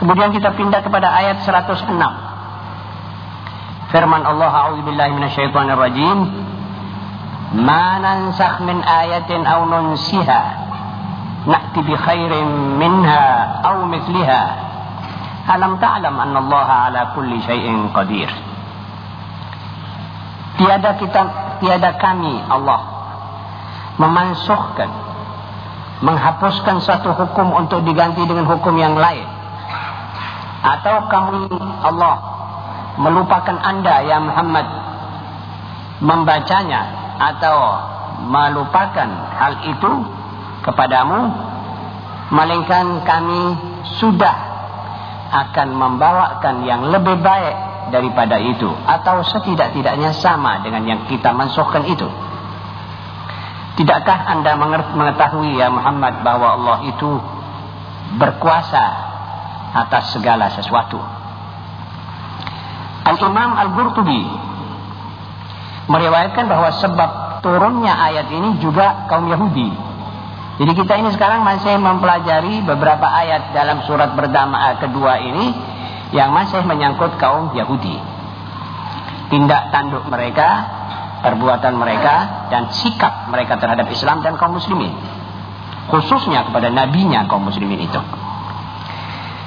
Kemudian kita pindah kepada ayat 106. Firman Allah A'udzubillahi minasyaitonirrajim. Ma nansakh min ayatin aw nunsiha na'ti bi khairin minha aw mithliha. Alam ta'lam anna Allah ala kulli syai'in qadir. Tiada kita tiada kami Allah memansuhkan menghapuskan satu hukum untuk diganti dengan hukum yang lain atau kami Allah melupakan anda ya Muhammad membacanya atau melupakan hal itu kepadamu melainkan kami sudah akan membawakan yang lebih baik daripada itu atau setidak-tidaknya sama dengan yang kita mansuhkan itu. Tidakkah anda mengetahui ya Muhammad bahwa Allah itu berkuasa atas segala sesuatu. Al-Imam Al-Qurtubi meriwayatkan bahwa sebab turunnya ayat ini juga kaum Yahudi. Jadi kita ini sekarang masih mempelajari beberapa ayat dalam surat berdama kedua ini yang masih menyangkut kaum Yahudi. Tindak tanduk mereka perbuatan mereka dan sikap mereka terhadap Islam dan kaum muslimin. Khususnya kepada nabinya kaum muslimin itu.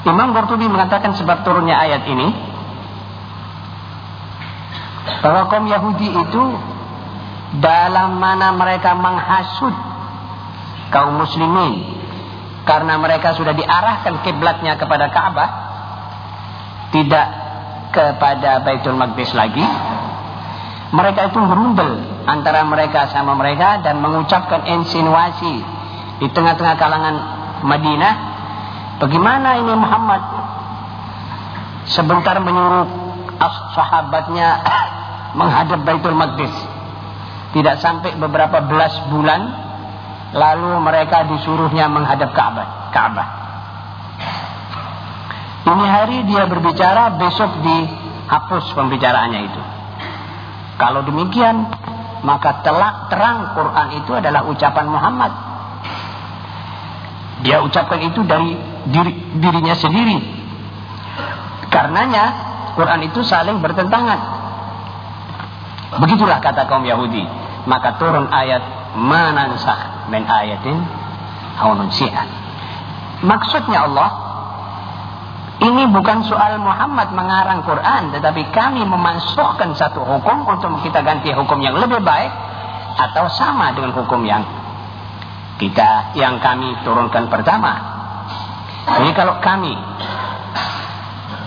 Imam Qurtubi mengatakan sebab turunnya ayat ini bahwa kaum Yahudi itu dalam mana mereka menghasut kaum muslimin karena mereka sudah diarahkan kiblatnya kepada Ka'bah tidak kepada Baitul Maqdis lagi mereka itu berundel antara mereka sama mereka dan mengucapkan insinuasi di tengah-tengah kalangan Madinah. Bagaimana ini Muhammad sebentar menyuruh sahabatnya menghadap Baitul Maqdis. Tidak sampai beberapa belas bulan lalu mereka disuruhnya menghadap Ka'bah. Ka'bah. Ini hari dia berbicara, besok dihapus pembicaraannya itu. Kalau demikian, maka telak terang Quran itu adalah ucapan Muhammad. Dia ucapkan itu dari diri, dirinya sendiri. Karenanya Quran itu saling bertentangan. Begitulah kata kaum Yahudi. Maka turun ayat manansah min ayatin aununsiha. Maksudnya Allah ini bukan soal Muhammad mengarang Quran, tetapi kami memansuhkan satu hukum untuk kita ganti hukum yang lebih baik atau sama dengan hukum yang kita yang kami turunkan pertama. Jadi kalau kami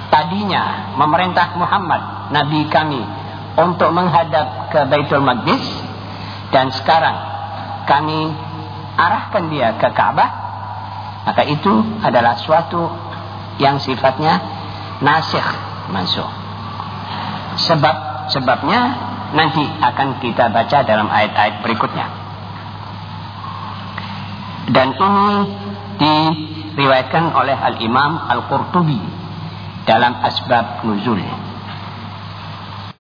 tadinya memerintah Muhammad, nabi kami untuk menghadap ke Baitul Maqdis dan sekarang kami arahkan dia ke Ka'bah, maka itu adalah suatu yang sifatnya nasikh masuk. Sebab sebabnya nanti akan kita baca dalam ayat-ayat berikutnya. Dan ini diriwayatkan oleh Al-Imam Al-Qurtubi dalam Asbab Nuzul.